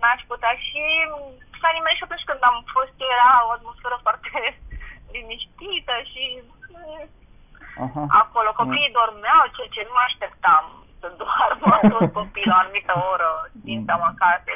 n-aș putea și s-a nimerit și atunci când am fost, era o atmosferă foarte liniștită și mm, Aha. acolo copiii dormeau, ceea ce nu așteptam să doarmă tot copii la anumită oră, din seama acasă,